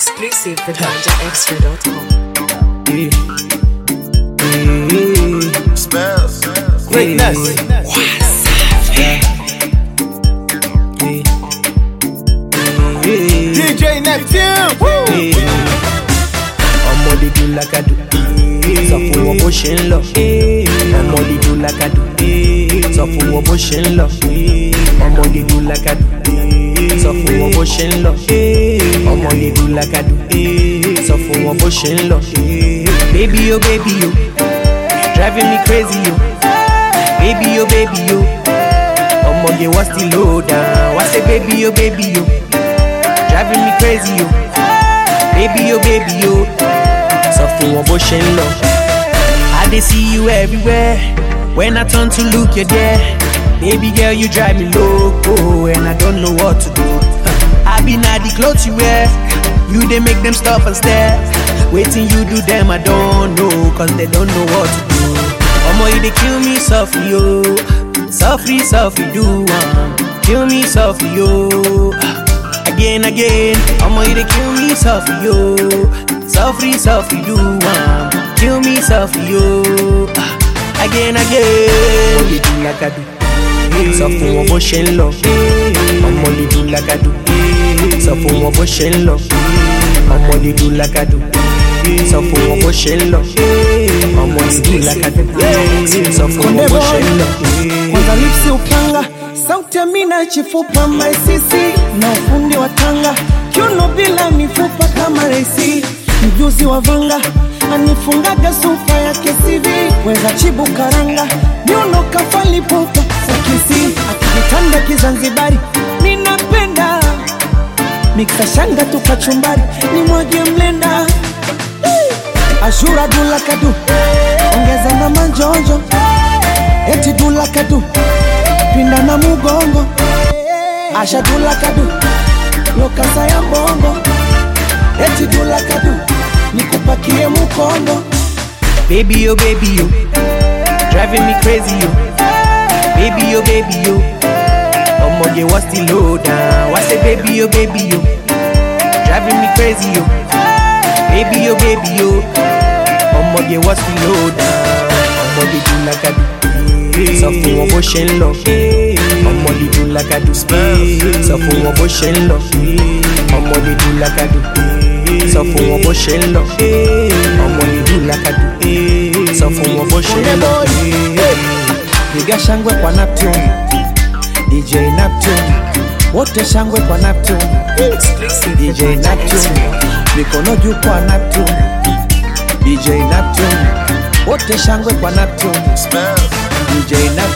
exclusive at BanjaExtra.com. Yeah. Mm-hmm. Spells. Greatness. What's up? Yeah. DJ Neptune. Woo. ọmọ lè dùn lákàdùn sọ fún wọn bó ṣe ń lọ ọmọ lè dùn lákàdùn sọ fún wọn bó ṣe ń lọ ọmọ lè dùn lákàdùn sọ fún wọn bó ṣe ń lọ. they do like I do. Hey, sọ fún wọn bó ṣe ń lọ. Baby yo oh, baby yo, oh, driving me crazy yo. Oh. Baby yo oh, baby yo, ọmọge wọ́n still low down. Wá ṣe baby yo oh, baby yo, oh? driving me crazy yo. Baby yo baby yo, sọ fún wọn bó ṣe ń lọ. I dey see you everywhere, when I turn to look you're there. Baby girl, you drive me loco, and I don't know what to do. I be not the clothes you wear. You they make them stop and stare. Waiting you do them, I don't know, cause they don't know what to do. Omo, you they kill me softly, yo. Softly, softly do one. Um, kill me softly, yo. Again, again. Omo, you they kill me softly, yo. Softly, softly do one. Um, kill me softly, yo. Again, again. Omo, you do like I do. Softly, what she love. Omo, you do like I do. sọ fún wọn bó ṣe ń lọ ọmọ lílu lákàdù sọ fún wọn bó ṣe ń lọ ọmọ ìlú lákàdù sọ fún wọn bó ṣe ń lọ. kwanza lipsi upanga sauti ya mina chifupa maisisi na ufundi wa tanga kiuno bila mifupa kama resi mjuzi wa vanga anifungaga sufa ya kesivi weza chibu karanga miuno kafalipoka sakisi akitanda kizanzibari mikashanga tukachumbari ni mwagie mlenda ashura dula kadu ongeza na manjonjo eti dula kadu pinda na mugongo asha dula kadu lokasa ya mbongo eti dula kadu nikupakie mukondo baby yo baby yo driving me crazy yo baby yo baby yo omoge was still low down. Ah? I say baby yo, oh, baby yo, oh. driving me crazy yo. Oh. Baby yo, oh, baby yo, oh. omoge oh, was still low down. Ah? Omoge do like I do, sọ fún wọn bó ṣe ń lọ. Ọmọge do like I do, sọ fún wọn bó ṣe ń lọ. Ọmọge do like I do, sọ fún wọn bó ṣe ń lọ. Ọmọge do like I do, sọ fún wọn bó ṣe ń lọ. Nigga shangwe kwa na tune wote shangwe kwa Neptune, DJ Neptune, mikono juu kwa Neptune, DJ Neptune, wote shangwe kwa Neptune, DJ Neptune.